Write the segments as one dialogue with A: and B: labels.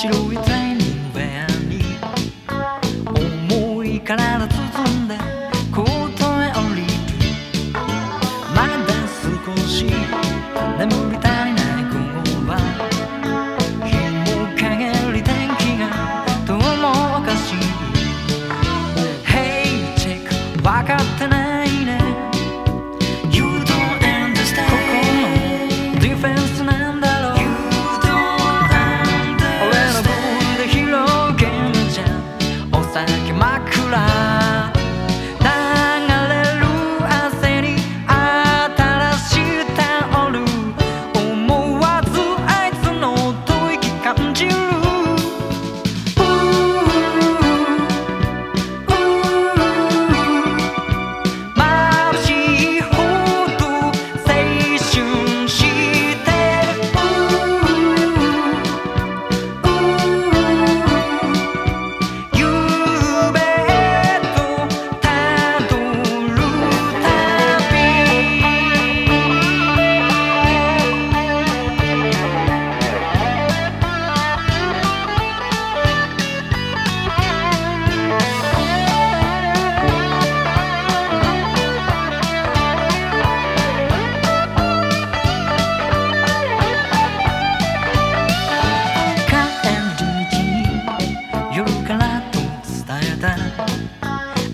A: 白いトレーニングウアに重い体包んだコーへ降りる。まだ少し眠り足りない午後は日も陰り天気がどうもおかしい。Hey チェック分かってない。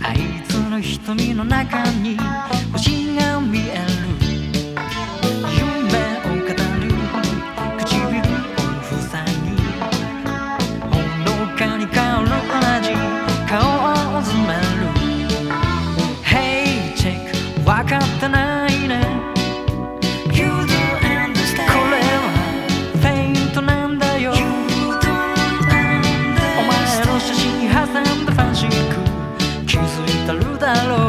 A: あいつの瞳の中に星が見える。夢を語る。唇を塞ぎほのかに香る同じ。顔をずめる。Hey チェックわかったな。saludalo